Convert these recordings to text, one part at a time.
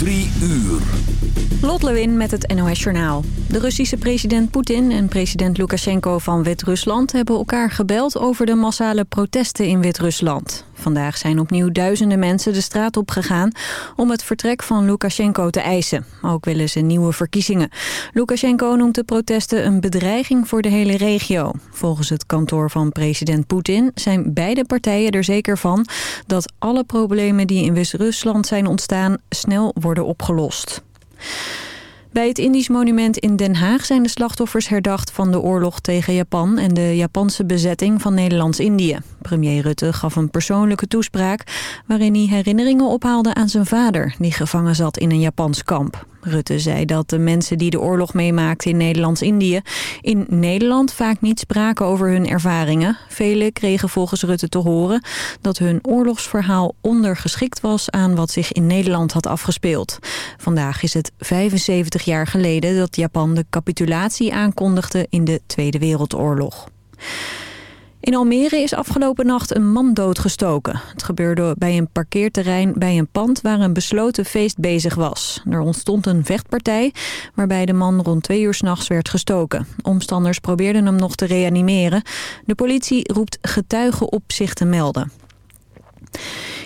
Drie uur. Lot Lewin met het NOS Journaal. De Russische president Poetin en president Lukashenko van Wit-Rusland... hebben elkaar gebeld over de massale protesten in Wit-Rusland. Vandaag zijn opnieuw duizenden mensen de straat op gegaan... om het vertrek van Lukashenko te eisen. Ook willen ze nieuwe verkiezingen. Lukashenko noemt de protesten een bedreiging voor de hele regio. Volgens het kantoor van president Poetin zijn beide partijen er zeker van... dat alle problemen die in Wit-Rusland zijn ontstaan snel worden opgelost. Bij het Indisch monument in Den Haag zijn de slachtoffers herdacht van de oorlog tegen Japan en de Japanse bezetting van Nederlands-Indië. Premier Rutte gaf een persoonlijke toespraak waarin hij herinneringen ophaalde aan zijn vader, die gevangen zat in een Japans kamp. Rutte zei dat de mensen die de oorlog meemaakten in Nederlands-Indië... in Nederland vaak niet spraken over hun ervaringen. Velen kregen volgens Rutte te horen dat hun oorlogsverhaal ondergeschikt was... aan wat zich in Nederland had afgespeeld. Vandaag is het 75 jaar geleden dat Japan de capitulatie aankondigde in de Tweede Wereldoorlog. In Almere is afgelopen nacht een man doodgestoken. Het gebeurde bij een parkeerterrein bij een pand waar een besloten feest bezig was. Er ontstond een vechtpartij waarbij de man rond twee uur s'nachts werd gestoken. Omstanders probeerden hem nog te reanimeren. De politie roept getuigen op zich te melden.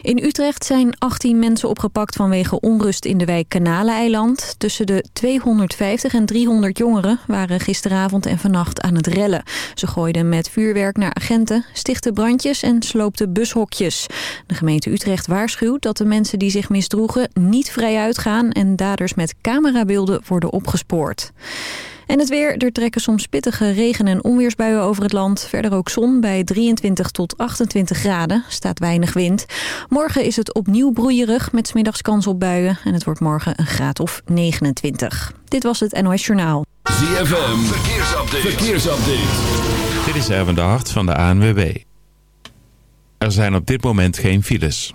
In Utrecht zijn 18 mensen opgepakt vanwege onrust in de wijk Kanaleiland. Tussen de 250 en 300 jongeren waren gisteravond en vannacht aan het rellen. Ze gooiden met vuurwerk naar agenten, stichtten brandjes en sloopten bushokjes. De gemeente Utrecht waarschuwt dat de mensen die zich misdroegen niet vrij uitgaan... en daders met camerabeelden worden opgespoord. En het weer, er trekken soms pittige regen- en onweersbuien over het land. Verder ook zon bij 23 tot 28 graden, staat weinig wind. Morgen is het opnieuw broeierig met smiddags kans op buien. En het wordt morgen een graad of 29. Dit was het NOS Journaal. ZFM, verkeersupdate. verkeersupdate. Dit is Erwin de Hart van de ANWB. Er zijn op dit moment geen files.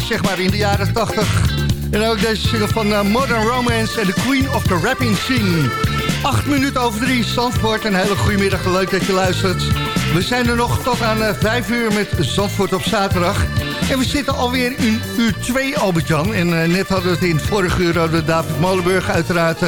Zeg maar in de jaren 80. En ook deze single van uh, Modern Romance en The Queen of the Rapping Scene. Acht minuten over drie, Zandvoort. Een hele goede middag, leuk dat je luistert. We zijn er nog tot aan uh, vijf uur met Zandvoort op zaterdag. En we zitten alweer in uur 2, Albert-Jan. En uh, net hadden we het in het vorige uur... hadden David Molenburg uiteraard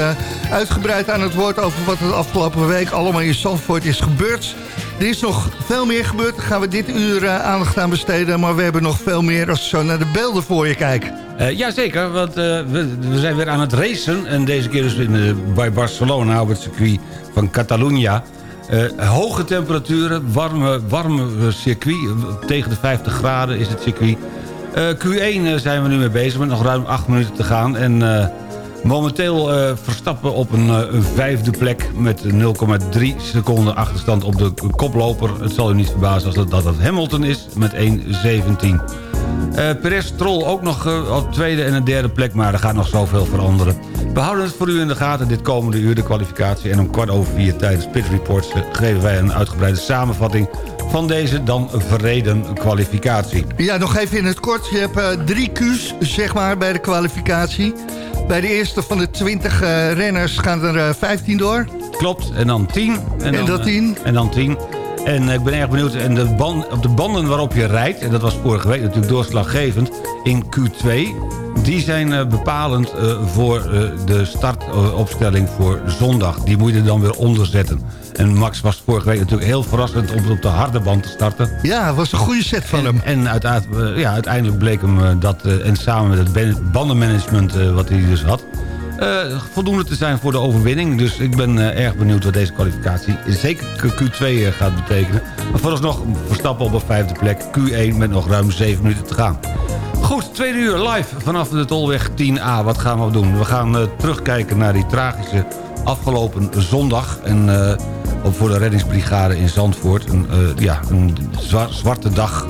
uitgebreid aan het woord... over wat er de afgelopen week allemaal in Zandvoort is gebeurd. Er is nog veel meer gebeurd. Daar gaan we dit uur uh, aandacht aan besteden. Maar we hebben nog veel meer als zo naar de beelden voor je kijk. Uh, Jazeker, want uh, we, we, zijn weer aan het racen. En deze keer dus in, bij Barcelona het circuit van Catalunya. hoge temperaturen, warme, warme circuit. Tegen de 50 graden is het circuit. Q1 zijn we nu mee bezig met nog ruim 8 minuten te gaan. En Momenteel uh, Verstappen op een, uh, een, vijfde plek met 0,3 seconden achterstand op de koploper. Het zal u niet verbazen als dat, dat, dat Hamilton is met 1,17. Uh, Perez Stroll ook nog uh, op tweede en een derde plek, maar er gaat nog zoveel veranderen. We houden het voor u in de gaten dit komende uur, de kwalificatie. En om kwart over vier tijdens Pit Reports geven wij een uitgebreide samenvatting van deze dan verreden kwalificatie. Ja, nog even in het kort. Je hebt drie Q's, zeg maar, bij de kwalificatie. Bij de eerste van de 20 uh, renners gaan er uh, 15 door. Klopt, en dan 10. En, en dan 10. En dan 10. En ik ben erg benieuwd. En de band, op de banden waarop je rijdt... en dat was vorige week natuurlijk doorslaggevend... in Q2... die zijn uh, bepalend uh, voor de startopstelling voor zondag. Die moet je er dan weer onderzetten. En Max was vorige week natuurlijk heel verrassend... om op de harde band te starten. Ja, het was een goede set van en, hem. En uiteindelijk, ja, uiteindelijk bleek hem dat... en samen met het bandenmanagement wat hij dus had... Uh, voldoende te zijn voor de overwinning. Dus ik ben uh, erg benieuwd wat deze kwalificatie zeker Q2 uh, gaat betekenen. Maar vooralsnog Verstappen op een vijfde plek. Q1 met nog ruim 7 minuten te gaan. Goed, tweede uur live vanaf de Tolweg 10A. Wat gaan we doen? We gaan terugkijken naar die tragische afgelopen zondag. En voor de reddingsbrigade in Zandvoort. Een, ja, een zwa zwarte dag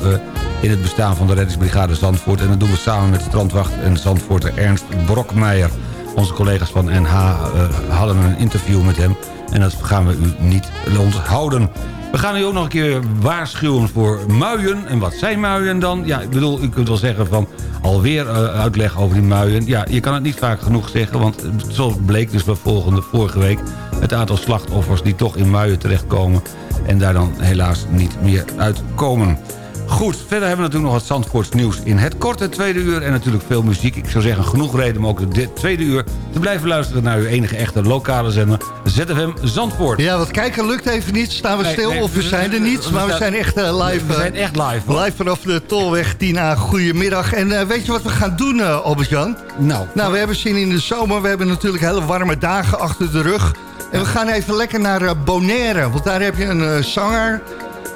in het bestaan van de reddingsbrigade Zandvoort. En dat doen we samen met strandwacht en Zandvoorter Ernst Brokmeijer. Onze collega's van NH uh, hadden een interview met hem. En dat gaan we u niet onthouden. We gaan u ook nog een keer waarschuwen voor muien. En wat zijn muien dan? Ja, ik bedoel, u kunt wel zeggen van alweer uh, uitleg over die muien. Ja, je kan het niet vaak genoeg zeggen, want zo bleek dus bij volgende, vorige week... het aantal slachtoffers die toch in muien terechtkomen... en daar dan helaas niet meer uitkomen. Goed, verder hebben we natuurlijk nog het Zandvoorts nieuws in het korte tweede uur... en natuurlijk veel muziek. Ik zou zeggen, genoeg reden om ook dit tweede uur te blijven luisteren... naar uw enige echte lokale zender, ZFM Zandvoort. Ja, wat kijken lukt even niet. Staan we nee, stil nee, of we, zijn er niet? Maar we zijn echt uh, live. We zijn echt live. Hoor. Live vanaf de Tolweg 10A. Goedemiddag. En uh, weet je wat we gaan doen, uh, Albert-Jan? Nou. Nou, we hebben zin in de zomer. We hebben natuurlijk hele warme dagen achter de rug. En we gaan even lekker naar Bonaire. Want daar heb je een zanger...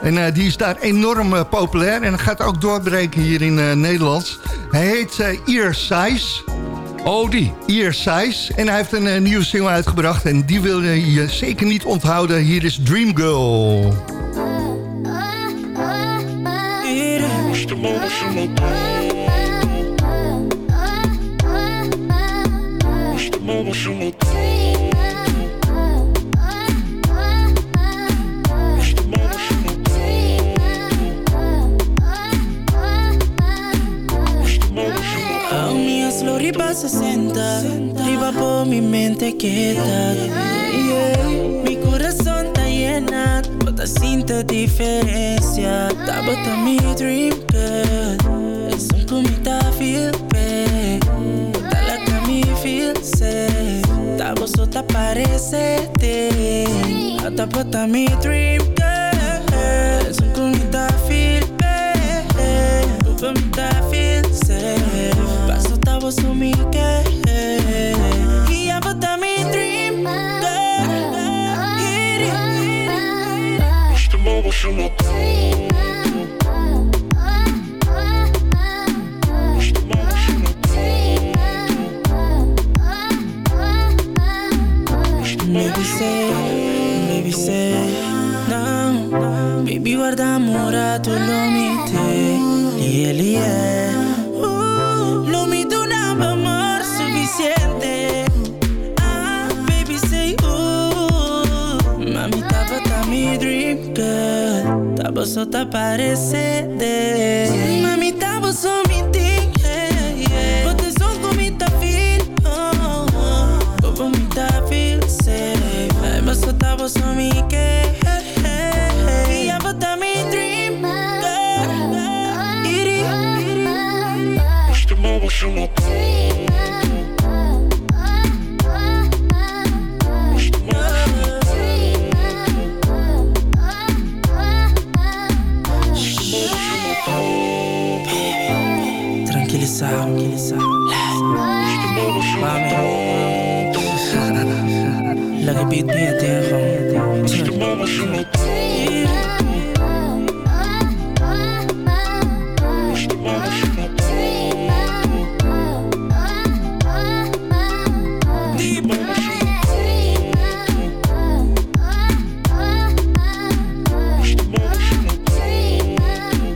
En uh, die is daar enorm uh, populair. En gaat ook doorbreken hier in uh, Nederland. Hij heet Ear Size. Oh, die. Ear Size. En hij heeft een nieuwe single uitgebracht. En die wil je zeker niet onthouden. Hier is Dream Girl. Arriba 60, arriba por mi mente queda. Yeah. Mi corazón está llena, bota sinto diferença. Tá bota mi dream girl. Es un comita feel bad. Tá la que me feel safe. Tá você tá parecete. Tá bota mi dream girl. Es un comita feel bad. Tu comita feel safe. Tabo su mi que Y ya bota mi dream Baby Tapa so ta parece de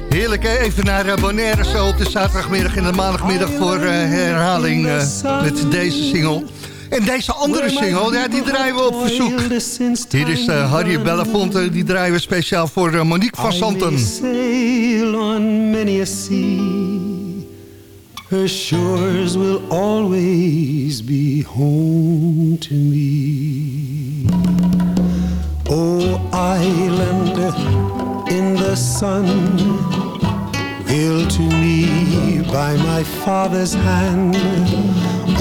Heerlijk, hè? even naar uh, Bonaire zo op de zaterdagmiddag en de maandagmiddag voor uh, herhaling uh, met deze single. En deze andere single, ja, die draaien we op verzoek. Hier is uh, Harry Belafonte, die draaien we speciaal voor uh, Monique van Santen. sail on many a sea. Her shores will always be home to me. Oh, island in the sun, built to me by my father's hand.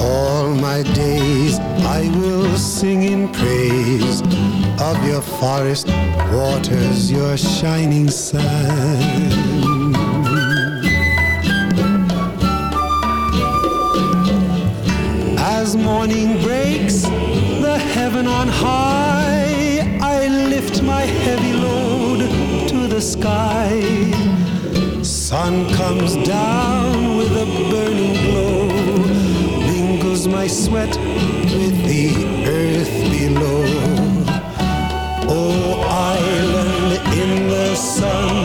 All my days I will sing in praise of your forest waters, your shining sun. As morning breaks, the heaven on high, I lift my heavy load to the sky. Sun comes down with a burning my sweat with the earth below. Oh, island in the sun,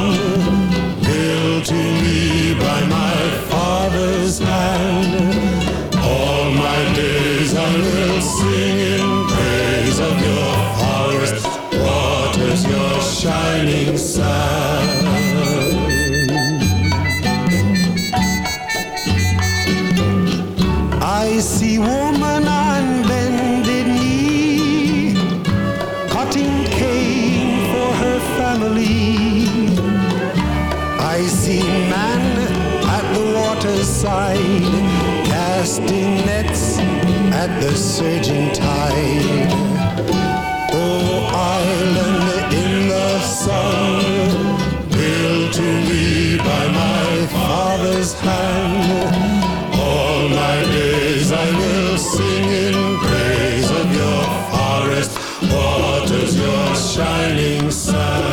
nets at the surging tide. Oh, island in the sun, built to me by my father's hand. All my days I will sing in praise of your forest waters, your shining sun.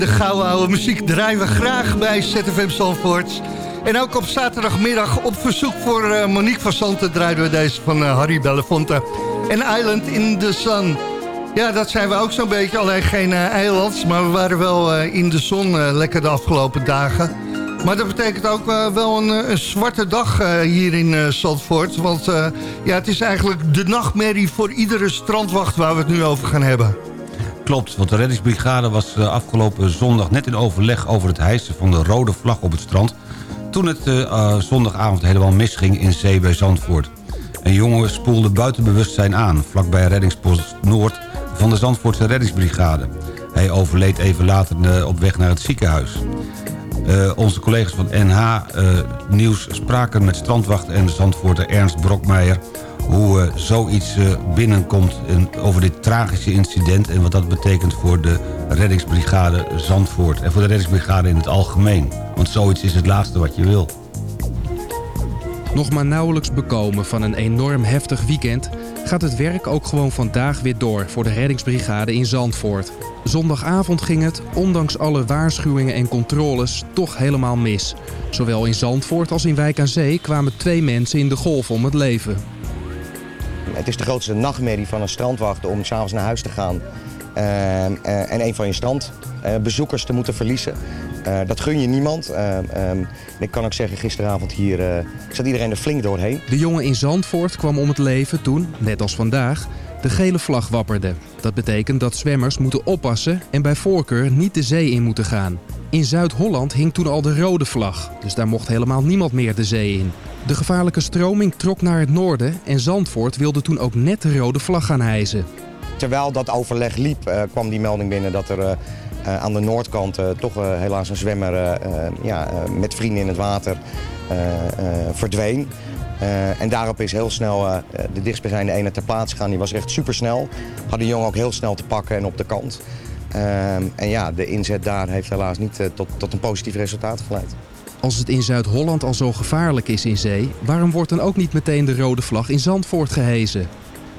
De gouden oude muziek draaien we graag bij ZFM Zandvoort. En ook op zaterdagmiddag op verzoek voor uh, Monique van Santen... draaien we deze van uh, Harry Belafonte. En Island in the Sun. Ja, dat zijn we ook zo'n beetje. Alleen geen eilands, maar we waren wel in de zon lekker de afgelopen dagen. Maar dat betekent ook wel een, een, zwarte dag hier in Zandvoort. Want ja, het is eigenlijk de nachtmerrie voor iedere strandwacht... waar we het nu over gaan hebben. Klopt, want de reddingsbrigade was afgelopen zondag net in overleg over het hijsen van de rode vlag op het strand... toen het uh, zondagavond helemaal misging in zee bij Zandvoort. Een jongen spoelde buiten bewustzijn aan, vlakbij reddingspost Noord van de Zandvoortse reddingsbrigade. Hij overleed even later op weg naar het ziekenhuis. Onze collega's van NH Nieuws spraken met strandwacht en Zandvoorter Ernst Brokmeijer hoe uh, zoiets uh, binnenkomt en over dit tragische incident... en wat dat betekent voor de reddingsbrigade Zandvoort... en voor de reddingsbrigade in het algemeen. Want zoiets is het laatste wat je wil. Nog maar nauwelijks bekomen van een enorm heftig weekend... gaat het werk ook gewoon vandaag weer door voor de reddingsbrigade in Zandvoort. Zondagavond ging het, ondanks alle waarschuwingen en controles, toch helemaal mis. Zowel in Zandvoort als in Wijk aan Zee kwamen twee mensen in de golf om het leven. Het is de grootste nachtmerrie van een strandwacht om s'avonds naar huis te gaan uh, uh, en een van je strandbezoekers te moeten verliezen. Uh, dat gun je niemand. Um, ik kan ook zeggen, gisteravond hier zat iedereen er flink doorheen. De jongen in Zandvoort kwam om het leven toen, net als vandaag, de gele vlag wapperde. Dat betekent dat zwemmers moeten oppassen en bij voorkeur niet de zee in moeten gaan. In Zuid-Holland hing toen al de rode vlag, dus daar mocht helemaal niemand meer de zee in. De gevaarlijke stroming trok naar het noorden en Zandvoort wilde toen ook net de rode vlag gaan hijsen. Terwijl dat overleg liep, uh, kwam die melding binnen dat er uh, uh, aan de noordkant toch helaas een zwemmer ja, met vrienden in het water verdween. en daarop is heel snel de dichtstbijzijnde ene ter plaatse gegaan. Die was echt supersnel. Had de jongen ook heel snel te pakken en op de kant. en ja, de inzet daar heeft helaas niet tot, tot een positief resultaat geleid. Als het in Zuid-Holland al zo gevaarlijk is in zee... waarom wordt dan ook niet meteen de rode vlag in Zandvoort gehezen?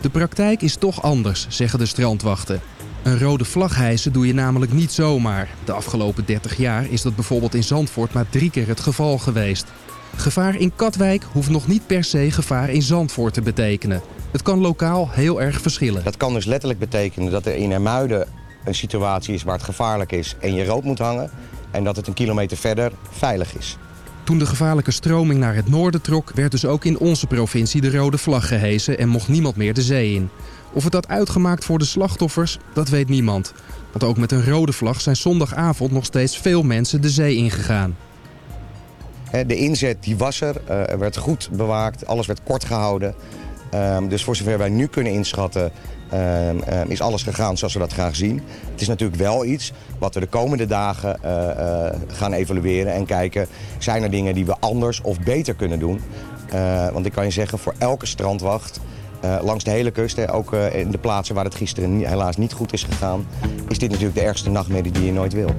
De praktijk is toch anders, zeggen de strandwachten. Een rode vlag hijsen doe je namelijk niet zomaar. De afgelopen 30 jaar is dat bijvoorbeeld in Zandvoort maar drie keer het geval geweest. Gevaar in Katwijk hoeft nog niet per se gevaar in Zandvoort te betekenen. Het kan lokaal heel erg verschillen. Dat kan dus letterlijk betekenen dat er in Hermuiden een situatie is waar het gevaarlijk is en je rood moet hangen. En dat het een kilometer verder veilig is. Toen de gevaarlijke stroming naar het noorden trok... werd dus ook in onze provincie de rode vlag gehesen en mocht niemand meer de zee in. Of het had uitgemaakt voor de slachtoffers, dat weet niemand. Want ook met een rode vlag zijn zondagavond nog steeds veel mensen de zee ingegaan. De inzet die was er, eh, er werd goed bewaakt, alles werd kort gehouden. Ehm, dus voor zover wij nu kunnen inschatten Ehm, ehm, is alles gegaan zoals we dat graag zien. Het is natuurlijk wel iets wat we de komende dagen eh, eh, gaan evalueren en kijken... zijn er dingen die we anders of beter kunnen doen? Eh, want ik kan je zeggen, voor elke strandwacht... langs de hele kust, ook in de plaatsen waar het gisteren helaas niet goed is gegaan... is dit natuurlijk de ergste nachtmerrie die je nooit wil.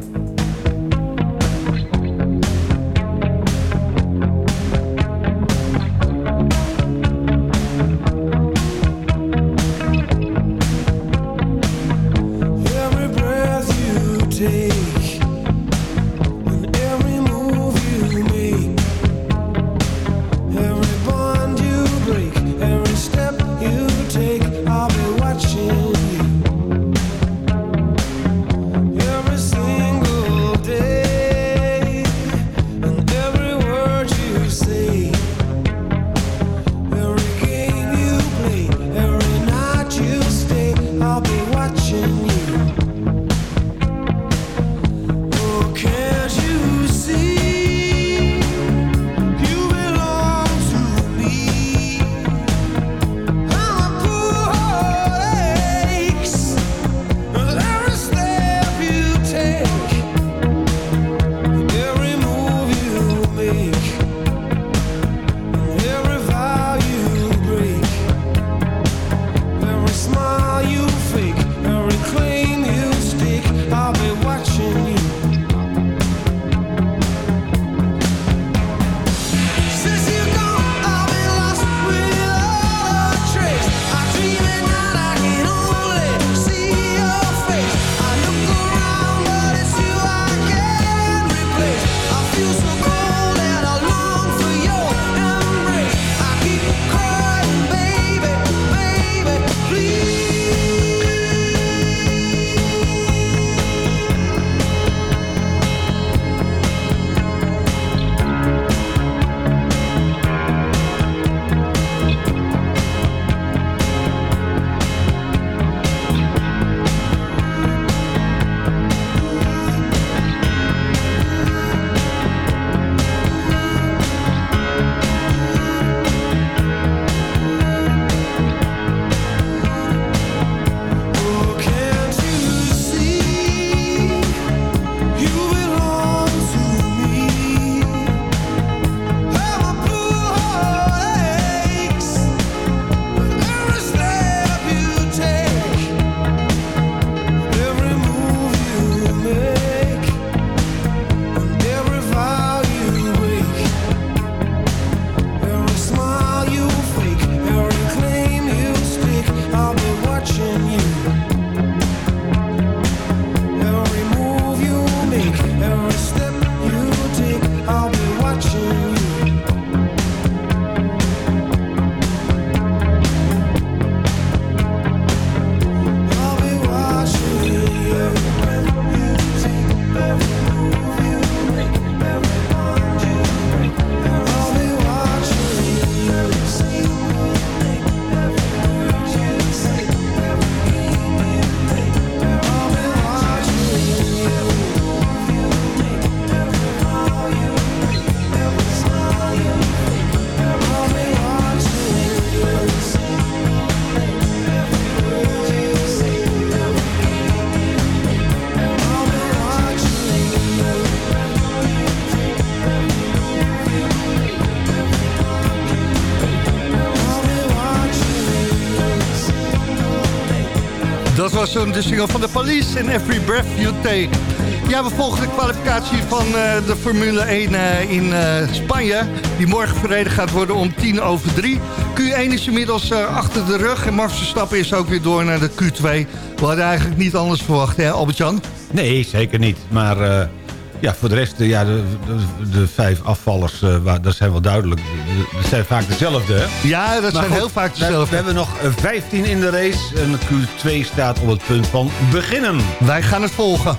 De single van de Police en Every Breath You Take. Ja, we volgen de kwalificatie van uh, de Formule 1 uh, in uh, Spanje. Die morgen verreden gaat worden om tien over drie. Q1 is inmiddels achter de rug. En Max Verstappen is ook weer door naar de Q2. We hadden eigenlijk niet anders verwacht, hè Albert-Jan? Nee, zeker niet. Maar ja, voor de rest, ja, de, de, de vijf afvallers, dat zijn wel duidelijk. Dat zijn vaak dezelfde, hè? Ja, dat zijn goed, heel vaak dezelfde. We hebben nog 15 in de race. En Q2 staat op het punt van beginnen. Wij gaan het volgen.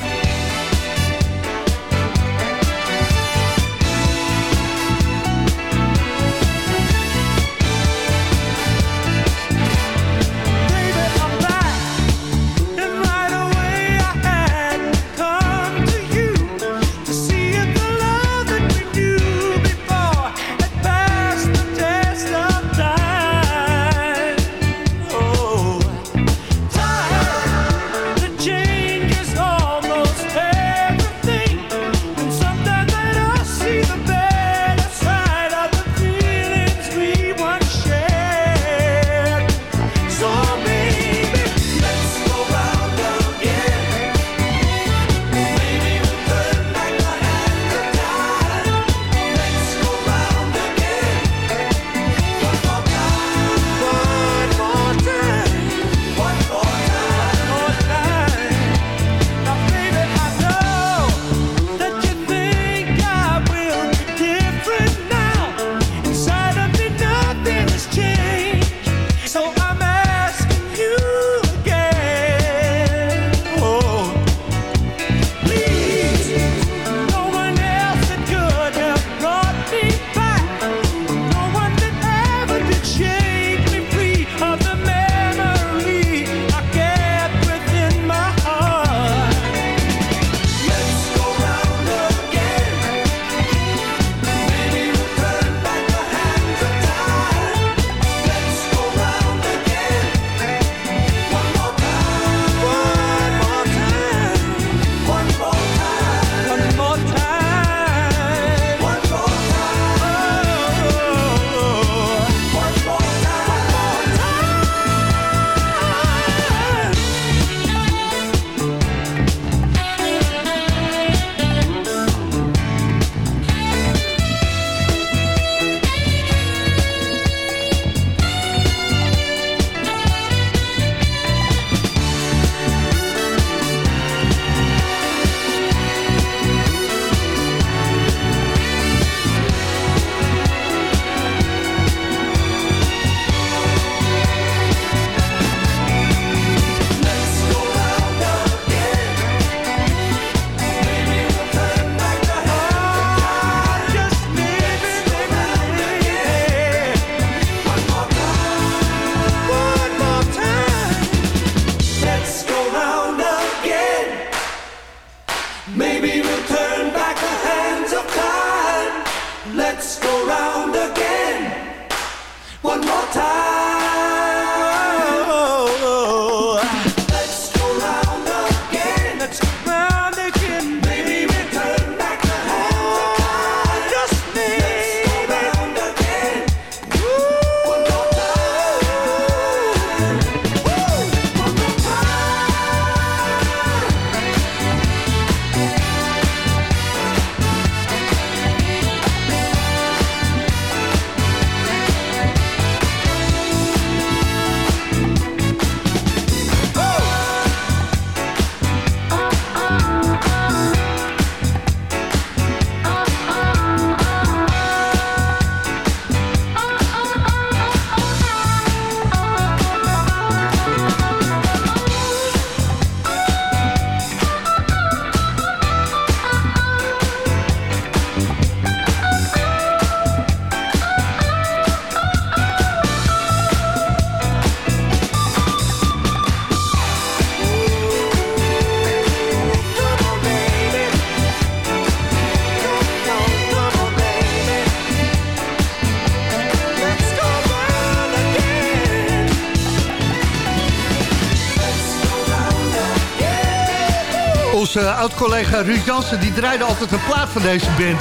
Oud-collega Ruud Jansen... die draaide altijd een plaat van deze band.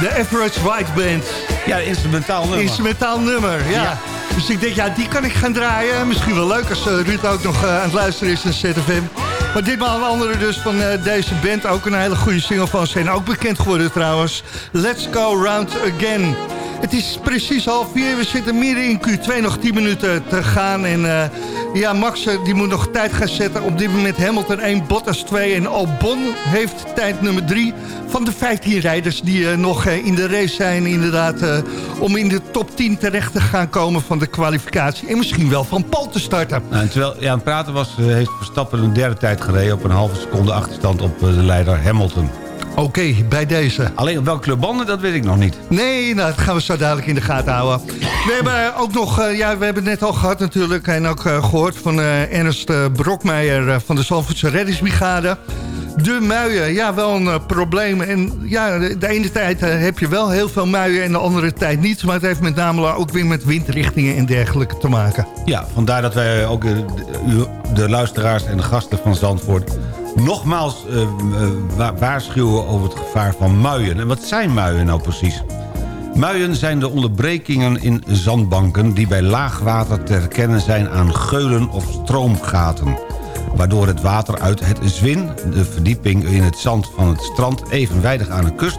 De Average White Band. Ja, instrumentaal nummer. Instrumentaal nummer, ja. Dus ik denk, ja, die kan ik gaan draaien. Misschien wel leuk als Ruud ook nog aan het luisteren is naar ZFM. Maar ditmaal een andere dus van deze band. Ook een hele goede single van zijn. Ook bekend geworden trouwens. Let's Go Round Again. Het is precies half vier. We zitten midden in Q2, nog 10 minuten te gaan. En uh, ja, Max uh, die moet nog tijd gaan zetten. Op dit moment Hamilton 1, Bottas 2 en Albon heeft tijd nummer 3 van de 15 rijders die uh, nog in de race zijn. Inderdaad, om in de top 10 terecht te gaan komen van de kwalificatie. En misschien wel van Paul te starten. Nou, terwijl aan het praten was, heeft Verstappen een derde tijd gereden... op een halve seconde achterstand op de leider Hamilton. Oké, bij deze. Alleen op welke clubbanden, dat weet ik nog niet. Nee, nou, dat gaan we zo dadelijk in de gaten houden. We hebben ook nog, uh, ja, we hebben het net al gehad natuurlijk... en ook uh, gehoord van uh, Ernst Brokmeijer van de Zalvoetse Reddingsbrigade. De muien, ja, wel een probleem. En ja, de, ene tijd heb je wel heel veel muien en de andere tijd niet. Maar het heeft met name ook weer met windrichtingen en dergelijke te maken. Ja, vandaar dat wij ook de, de luisteraars en de gasten van Zandvoort nogmaals uh, waarschuwen over het gevaar van muien. En wat zijn muien nou precies? Muien zijn de onderbrekingen in zandbanken... die bij laagwater te herkennen zijn aan geulen of stroomgaten. Waardoor het water uit het zwin, de verdieping in het zand van het strand... evenwijdig aan de kust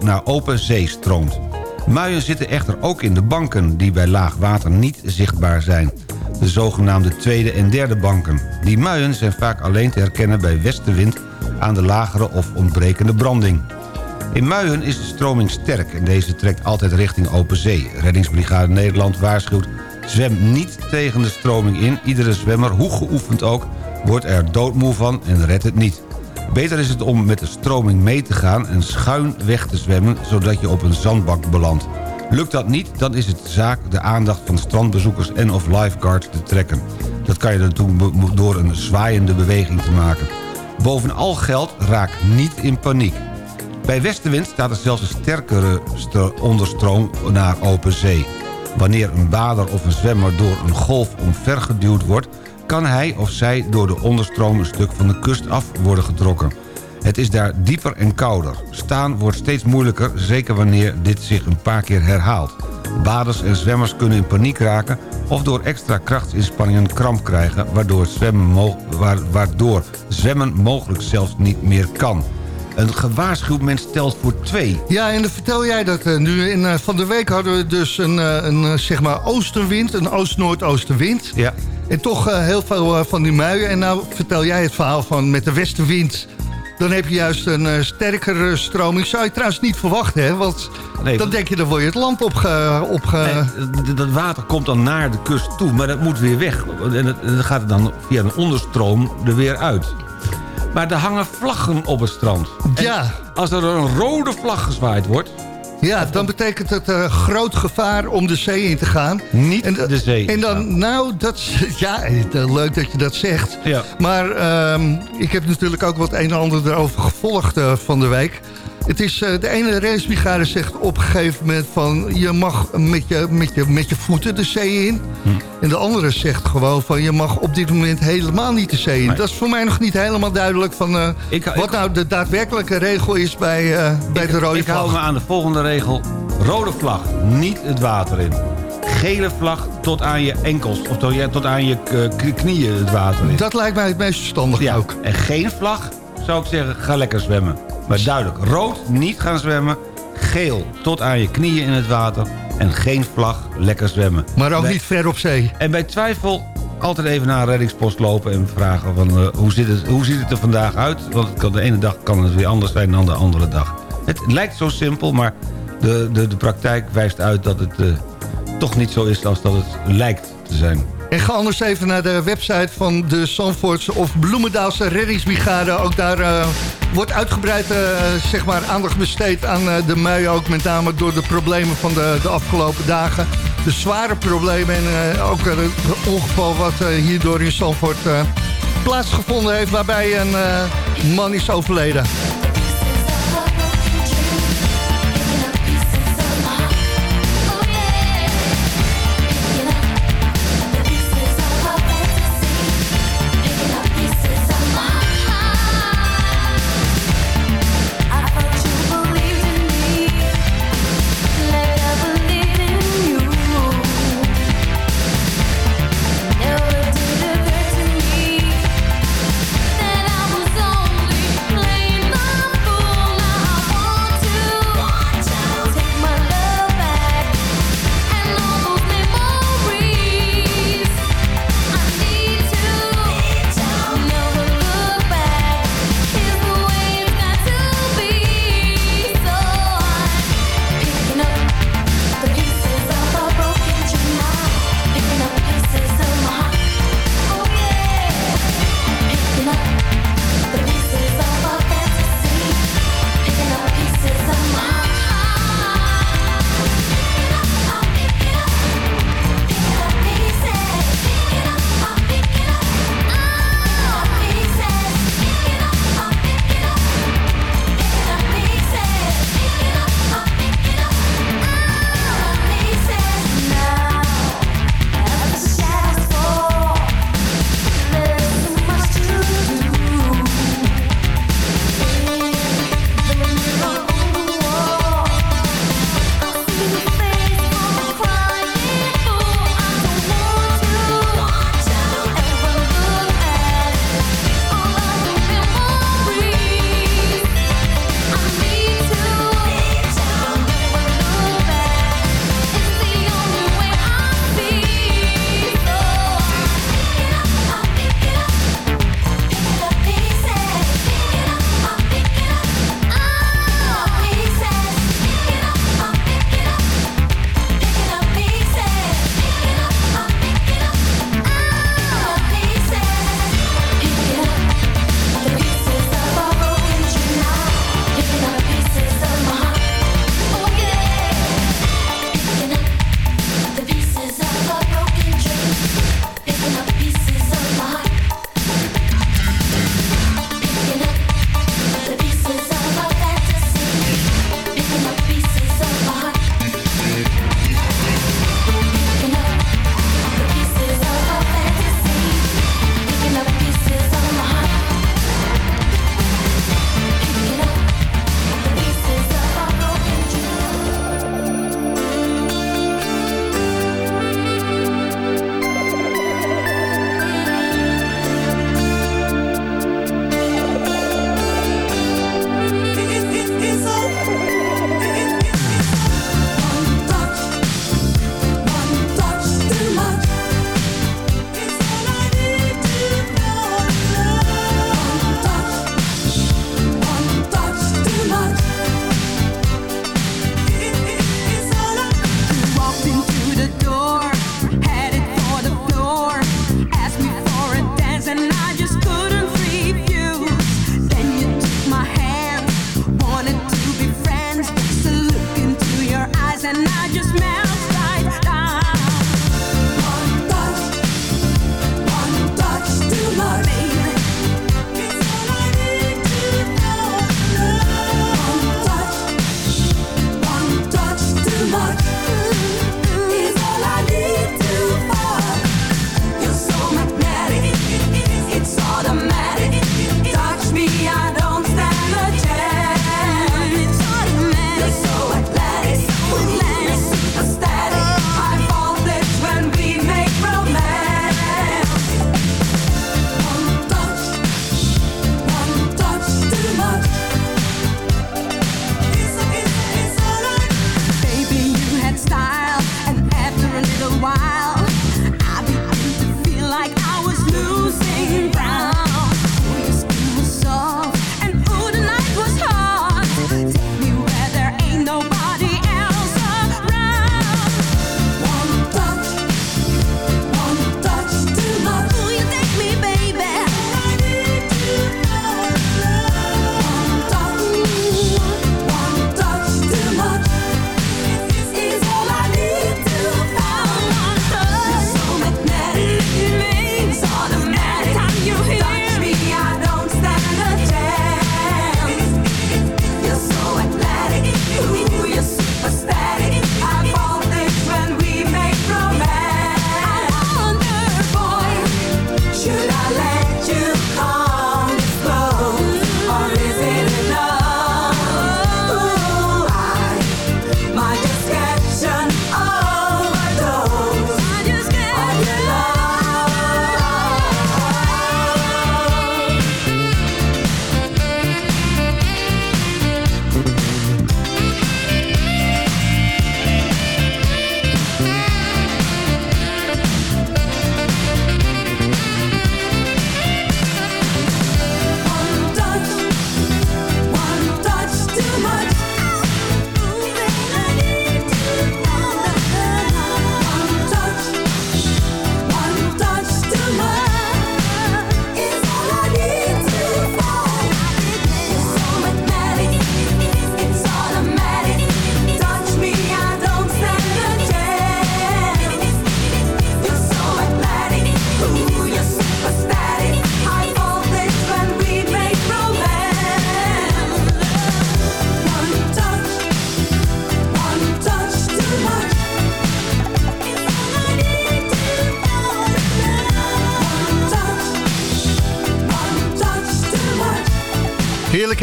naar open zee stroomt. Muien zitten echter ook in de banken... die bij laag water niet zichtbaar zijn de zogenaamde tweede en derde banken. Die muien zijn vaak alleen te herkennen bij westenwind aan de lagere of ontbrekende branding. In Muien is de stroming sterk en deze trekt altijd richting open zee. Reddingsbrigade Nederland waarschuwt... zwem niet tegen de stroming in. Iedere zwemmer, hoe geoefend ook, wordt er doodmoe van en redt het niet. Beter is het om met de stroming mee te gaan en schuin weg te zwemmen... zodat je op een zandbak belandt. Lukt dat niet, dan is het zaak de aandacht van strandbezoekers en of lifeguards te trekken. Dat kan je dan doen door een zwaaiende beweging te maken. Bovenal geldt, raak niet in paniek. Bij westenwind staat er zelfs een sterkere onderstroom naar open zee. Wanneer een bader of een zwemmer door een golf omvergeduwd wordt... kan hij of zij door de onderstroom een stuk van de kust af worden getrokken. Het is daar dieper en kouder. Staan wordt steeds moeilijker, zeker wanneer dit zich een paar keer herhaalt. Baders en zwemmers kunnen in paniek raken... of door extra krachtsinspanningen kramp krijgen... waardoor zwemmen, waardoor zwemmen mogelijk zelfs niet meer kan. Een gewaarschuwd mens telt voor twee. Ja, en dan vertel jij dat uh, nu. In, uh, van de week hadden we dus een, uh, een zeg maar oostenwind, een oost-noordoostenwind. Ja. En toch heel veel van die muien. En nou vertel jij het verhaal van met de westenwind dan heb je juist een uh, sterkere stroming. Zou je trouwens niet verwachten, hè? Want nee, dan denk je, dan word je het land opge... opge... Nee, dat water komt dan naar de kust toe, maar dat moet weer weg. En dan gaat het dan via een onderstroom er weer uit. Maar er hangen vlaggen op het strand. Ja. als er een rode vlag gezwaaid wordt... Ja, dan betekent het uh, groot gevaar om de zee in te gaan. Niet en, de zee. En dan, nou, dat, ja, leuk dat je dat zegt. Ja. Maar um, ik heb natuurlijk ook wat een en ander erover gevolgd uh, van de week. Het is, uh, de ene racebrigade zegt op een gegeven moment van... je mag met je, met je, met je voeten de zee in. Hm. En de andere zegt gewoon van... je mag op dit moment helemaal niet de zee in. Nee. Dat is voor mij nog niet helemaal duidelijk... van uh, ik, wat ik, nou de daadwerkelijke regel is bij, uh, bij ik, de rode ik vlag. Ik hou me aan de volgende regel. Rode vlag, niet het water in. Gele vlag tot aan je enkels of tot, tot aan je knieën het water in. Dat lijkt mij het meest verstandig ja. ook. En geen vlag zou ik zeggen, ga lekker zwemmen. Maar duidelijk, rood, niet gaan zwemmen. Geel, tot aan je knieën in het water. En geen vlag, lekker zwemmen. Maar ook bij, niet ver op zee. En bij twijfel altijd even naar een reddingspost lopen en vragen van, uh, hoe, zit het, hoe ziet het er vandaag uit? Want het kan, de ene dag kan het weer anders zijn dan de andere dag. Het lijkt zo simpel, maar de, de, de praktijk wijst uit dat het uh, toch niet zo is als dat het lijkt te zijn. En ga anders even naar de website van de Zandvoortse of Bloemendaalse reddingsbrigade. Ook daar uh, wordt uitgebreid uh, zeg maar aandacht besteed aan uh, de mui. Ook met name door de problemen van de, de afgelopen dagen. De zware problemen en ook het ongeval wat hierdoor in Zandvoort plaatsgevonden heeft. Waarbij een man is overleden.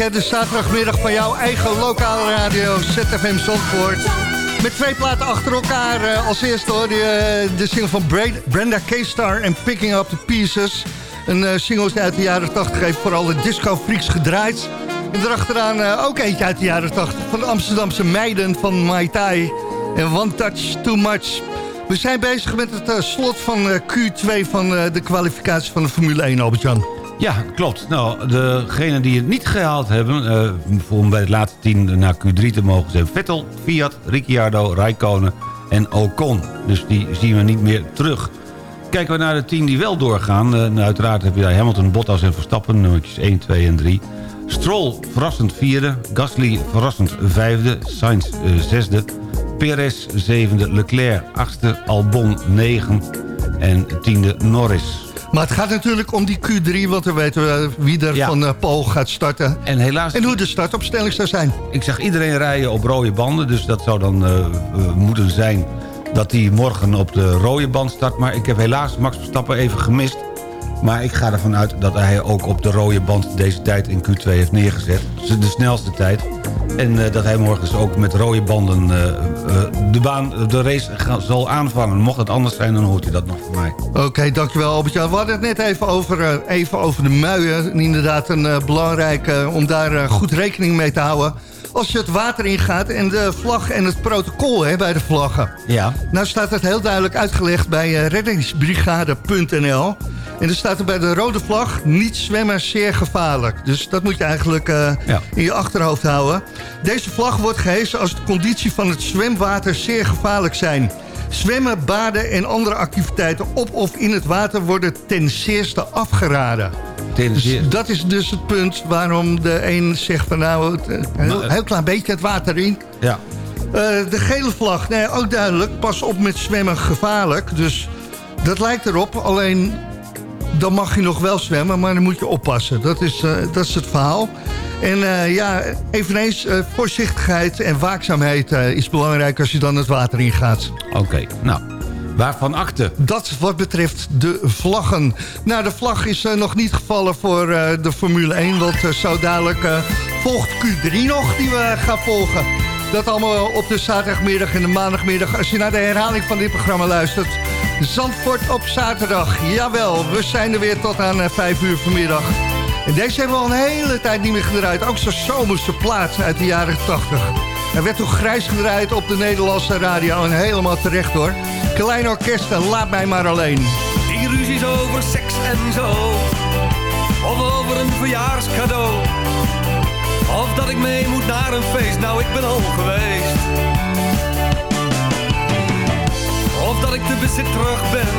Hè, de zaterdagmiddag van jouw eigen lokale radio ZFM Zandvoort. Met twee platen achter elkaar. Uh, als eerste hoor je uh, de single van Brenda K-Star en Picking Up The Pieces. Een single uit de jaren 80 heeft vooral de disco freaks gedraaid. En erachteraan ook eentje uit de jaren 80 van de Amsterdamse meiden van Mai Tai. En One Touch Too Much. We zijn bezig met het slot van Q2 van de kwalificatie van de Formule 1, Albert-Jan. Ja, klopt. Nou, degenen die het niet gehaald hebben... Uh, om bij het laatste team naar Q3 te mogen zijn... Vettel, Fiat, Ricciardo, Raikkonen en Ocon. Dus die zien we niet meer terug. Kijken we naar de team die wel doorgaan... Uh, nou, uiteraard heb je daar Hamilton, Bottas en Verstappen... nummertjes 1, 2 en 3. Stroll verrassend vierde. Gasly verrassend vijfde. Sainz uh, zesde. Perez zevende. Leclerc achtste. Albon negen. En tiende Norris. Maar het gaat natuurlijk om die Q3, want we weten wie er van uh, Paul gaat starten. En, helaas, en hoe de startopstelling zou zijn. Ik zag iedereen rijden op rode banden, dus dat zou dan uh, moeten zijn dat hij morgen op de rode band start. Maar ik heb helaas Max Verstappen even gemist. Maar ik ga ervan uit dat hij ook op de rode band deze tijd in Q2 heeft neergezet. De snelste tijd. En uh, dat hij morgens ook met rode banden uh, uh, de, baan, de race zal aanvangen. Mocht het anders zijn, dan hoort hij dat nog van mij. Oké, dankjewel Albert. Ja, we hadden het net even over, even over de muien. Inderdaad, een belangrijke om daar goed rekening mee te houden als je het water ingaat en de vlag en het protocol hè, bij de vlaggen. Ja. Nou staat het heel duidelijk uitgelegd bij reddingsbrigade.nl. En er staat er bij de rode vlag, niet zwemmen zeer gevaarlijk. Dus dat moet je eigenlijk uh, ja. in je achterhoofd houden. Deze vlag wordt gehesen als de conditie van het zwemwater zeer gevaarlijk zijn. Zwemmen, baden en andere activiteiten op of in het water worden ten zeerste afgeraden. Dus dat is dus het punt waarom de een zegt van nou, een heel, heel klein beetje het water in. Ja. Uh, de gele vlag, nee, ook duidelijk, pas op met zwemmen gevaarlijk. Dus dat lijkt erop, alleen dan mag je nog wel zwemmen, maar dan moet je oppassen. Dat is, uh, dat is het verhaal. En uh, ja, eveneens voorzichtigheid en waakzaamheid is belangrijk als je dan het water ingaat. Oké, okay, nou, waarvan akte? Dat wat betreft de vlaggen. Nou, de vlag is nog niet gevallen voor de Formule 1, want zo dadelijk volgt Q3 nog die we gaan volgen. Dat allemaal op de zaterdagmiddag en de maandagmiddag. Als je naar de herhaling van dit programma luistert... Zandvoort op zaterdag. Jawel, we zijn er weer tot aan 5 eh, uur vanmiddag. En deze hebben we al een hele tijd niet meer gedraaid. Ook zo'n zomerse plaats uit de jaren 80. Er werd toch grijs gedraaid op de Nederlandse radio. En helemaal terecht hoor. Klein orkest laat mij maar alleen. Die ruzies over seks en zo. Of over een verjaarscadeau. Of dat ik mee moet naar een feest. Nou, ik ben al geweest. Of dat ik te bezit terug ben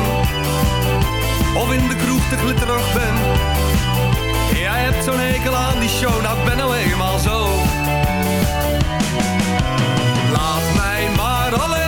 Of in de kroeg te glitterig ben Jij hebt zo'n hekel aan die show Nou ik ben nou eenmaal zo Laat mij maar alleen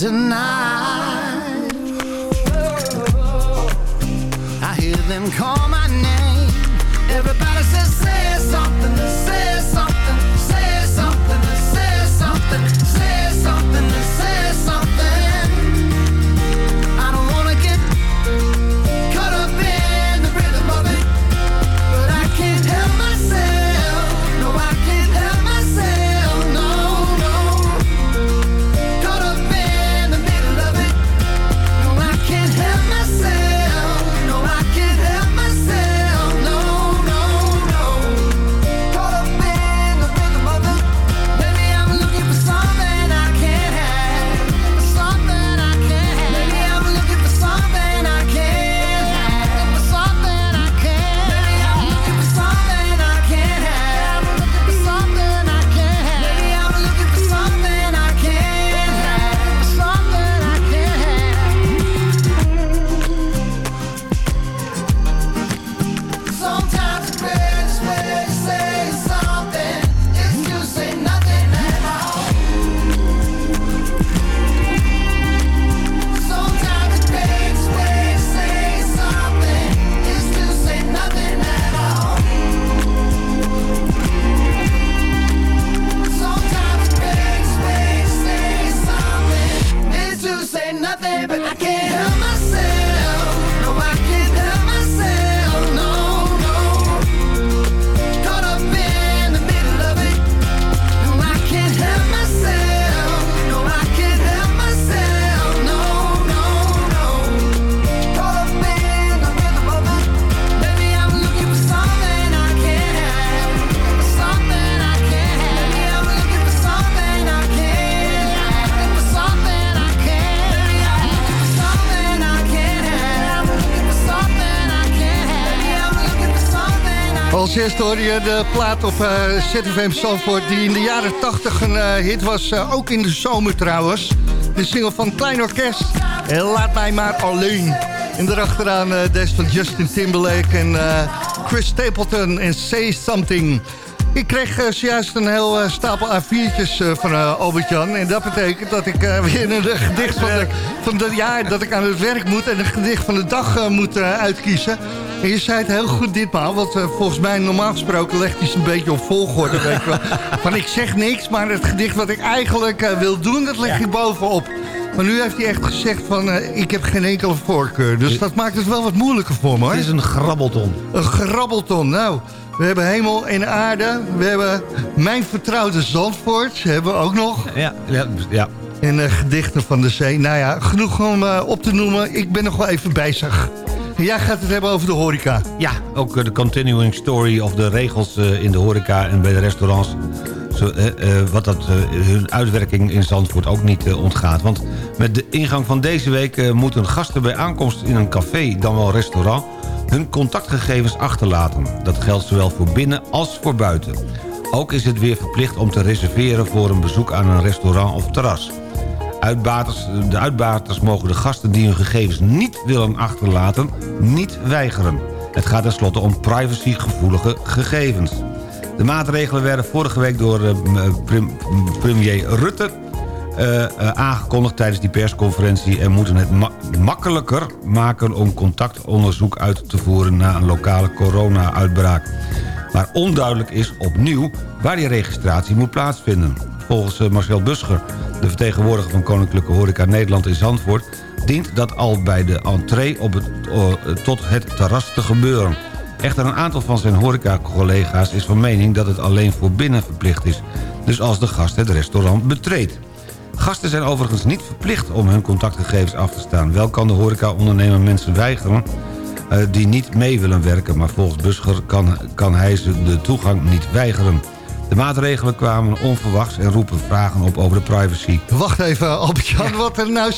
tonight. I hear them calling. als eerste de plaat op eh, uh, ZFM Zandvoort... die in de jaren 80 een eh, hit was, eh, ook in de zomer trouwens. De single van Klein Orkest, en Laat Mij Maar Alleen. En daarachteraan des van Justin Timberlake en Chris Stapleton en Say Something. Ik kreeg zojuist een heel stapel A4'tjes van Albert-Jan. En dat betekent dat ik weer een gedicht van, de, van dat jaar dat ik aan het werk moet... en een gedicht van de dag moet uitkiezen... En je zei het heel goed ditmaal, want volgens mij normaal gesproken legt hij een beetje op volgorde. weet je wel. Van ik zeg niks, maar het gedicht wat ik eigenlijk wil doen, dat leg ik bovenop. Maar nu heeft hij echt gezegd van, uh, ik heb geen enkele voorkeur. Dus dat maakt het wel wat moeilijker voor me. Hoor. Het is een grabbelton. Een grabbelton, nou. We hebben hemel en aarde. We hebben mijn vertrouwde Zandvoort. Hebben we ook nog. Ja, ja. ja. En uh, gedichten van de zee. Nou ja, genoeg om uh, op te noemen. Ik ben nog wel even bezig. Jij gaat het hebben over de horeca. Ja, ook de continuing story of de regels in de horeca en bij de restaurants zo, wat dat, hun uitwerking in Zandvoort ook niet ontgaat. Want met de ingang van deze week moeten gasten bij aankomst in een café, dan wel restaurant hun contactgegevens achterlaten. Dat geldt zowel voor binnen als voor buiten. Ook is het weer verplicht om te reserveren voor een bezoek aan een restaurant of terras. De uitbaters mogen de gasten die hun gegevens niet willen achterlaten... niet weigeren. Het gaat tenslotte om privacygevoelige gegevens. De maatregelen werden vorige week door uh, premier Rutte uh, aangekondigd tijdens die persconferentie... en moeten het makkelijker maken om contactonderzoek uit te voeren... na een lokale corona-uitbraak. Maar onduidelijk is opnieuw waar die registratie moet plaatsvinden. Volgens uh, Marcel Buscher, de vertegenwoordiger van Koninklijke Horeca Nederland in Zandvoort... dient dat al bij de entree op het, tot het terras te gebeuren. Echter een aantal van zijn horeca-collega's is van mening dat het alleen voor binnen verplicht is. Dus als de gast het restaurant betreedt. Gasten zijn overigens niet verplicht om hun contactgegevens af te staan. Wel kan de horeca-ondernemer mensen weigeren uh, die niet mee willen werken... maar volgens Buscher kan, kan hij ze de toegang niet weigeren. De maatregelen kwamen onverwachts en roepen vragen op over de privacy. Wacht even, Albert-Jan, wat er nou,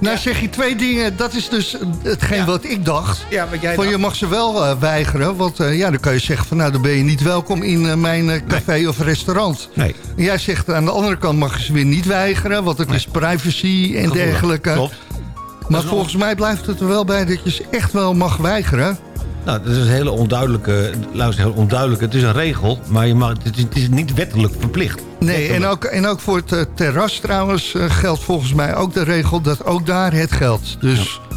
nou zeg je twee dingen. Dat is dus hetgeen ja. wat ik dacht. Ja, wat jij van, je mag ze wel uh, weigeren, want uh, ja, dan kan je zeggen van... nou, dan ben je niet welkom in uh, mijn café nee. of restaurant. Nee. En jij zegt aan de andere kant mag je ze weer niet weigeren... want het nee. is privacy en Gevoelig. dergelijke. Klopt. Maar volgens mij blijft het er wel bij dat je ze echt wel mag weigeren. Nou, dat is een hele onduidelijke, we zeggen onduidelijke. Het is een regel, maar je mag, het, is, het is niet wettelijk verplicht. Nee, en ook, en ook voor het uh, terras trouwens uh, geldt volgens mij ook de regel dat ook daar het geldt. Dus... Ja.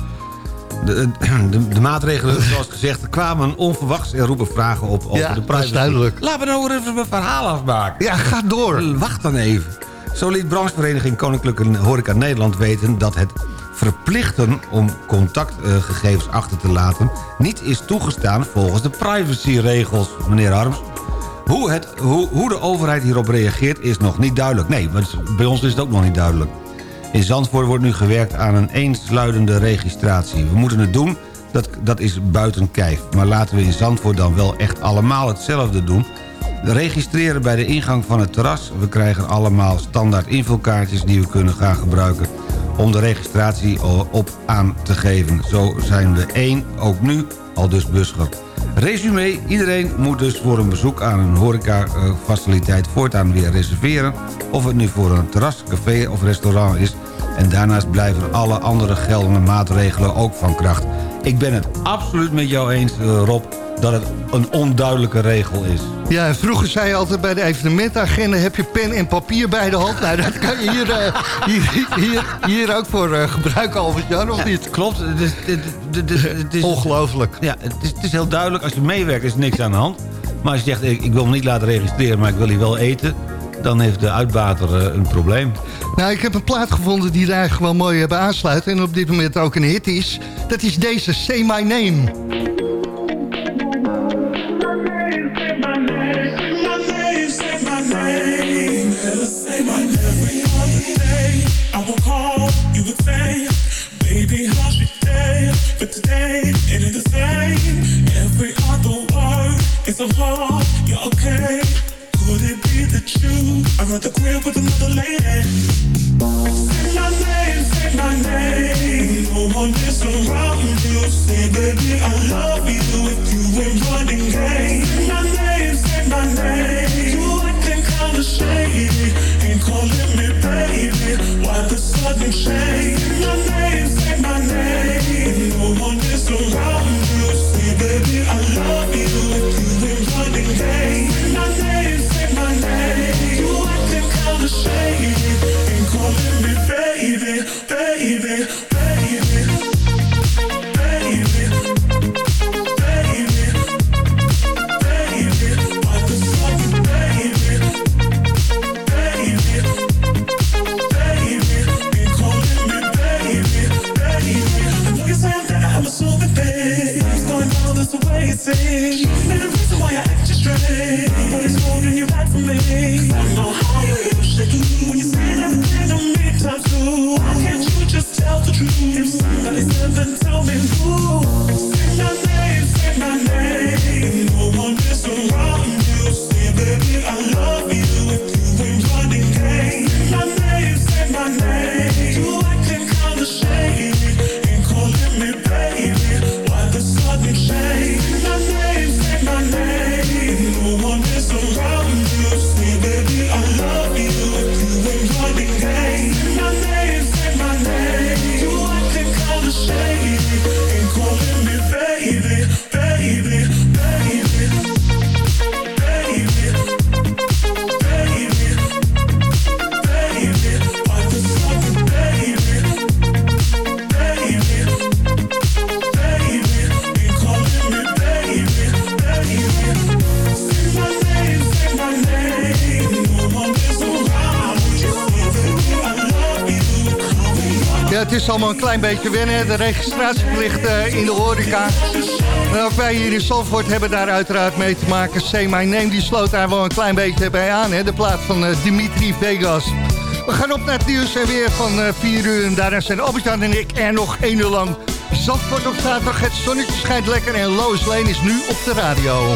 De, de, de, maatregelen, zoals gezegd, kwamen onverwachts en roepen vragen op over ja, de is duidelijk. Laten we nou even mijn verhaal afmaken. Ja, ga door. Wacht dan even. Zo liet branchevereniging Koninklijke Horeca Nederland weten... dat het verplichten om contactgegevens achter te laten... niet is toegestaan volgens de privacyregels, meneer Harms. Hoe, het, hoe, hoe de overheid hierop reageert is nog niet duidelijk. Nee, bij ons is het ook nog niet duidelijk. In Zandvoort wordt nu gewerkt aan een eensluidende registratie. We moeten het doen, dat, dat is buiten kijf. Maar laten we in Zandvoort dan wel echt allemaal hetzelfde doen... Registreren bij de ingang van het terras. We krijgen allemaal standaard invulkaartjes die we kunnen gaan gebruiken om de registratie op aan te geven. Zo zijn we één, ook nu, al dus Buscher. Resume, iedereen moet dus voor een bezoek aan een horecafaciliteit voortaan weer reserveren. Of het nu voor een terras, café of restaurant is. En daarnaast blijven alle andere geldende maatregelen ook van kracht. Ik ben het absoluut met jou eens, eh, Rob dat het een onduidelijke regel is. Ja, vroeger zei je altijd bij de evenementagenda... heb je pen en papier bij de hand. Nou, dat kan je hier, uh, hier, hier, hier, ook voor uh, gebruiken, Albert-Jan, of ja, niet? Klopt. Het is, het, het, het is, Ongelooflijk. Ja, het is, het is heel duidelijk. Als je meewerkt is er niks aan de hand. Maar als je zegt, ik, ik wil hem niet laten registreren... maar ik wil hier wel eten... dan heeft de uitbater uh, een probleem. Nou, ik heb een plaat gevonden die daar gewoon mooi hebben aansluiten... en op dit moment ook een hit is. Dat is deze, Say My Name. But today it ain't the same. Every other word is a flaw. You're okay. You are at the crib with another lady? Say my name, say my name. No one is around you. Say, baby, I love you. If you ain't running game. Say my name, say my name. You acting kinda shady. Ain't calling me baby. Why the sudden change? Say my name, say my name. No one is around you. Say, baby, I love you. If you ain't running game. Say my name. my name. You acting shady. Allemaal een klein beetje wennen. De registratieplicht uh, in de horeca. En ook wij hier in Zandvoort hebben daar uiteraard mee te maken. My Name, die sloot daar wel een klein beetje bij aan. Hè? De plaat van uh, Dimitri Vegas. We gaan op naar het nieuws en weer van uh, 4 uur. En daarna zijn Albert-Jan en ik er nog één uur lang. Zandvoort op zaterdag, het zonnetje schijnt lekker. En Lois Lane is nu op de radio.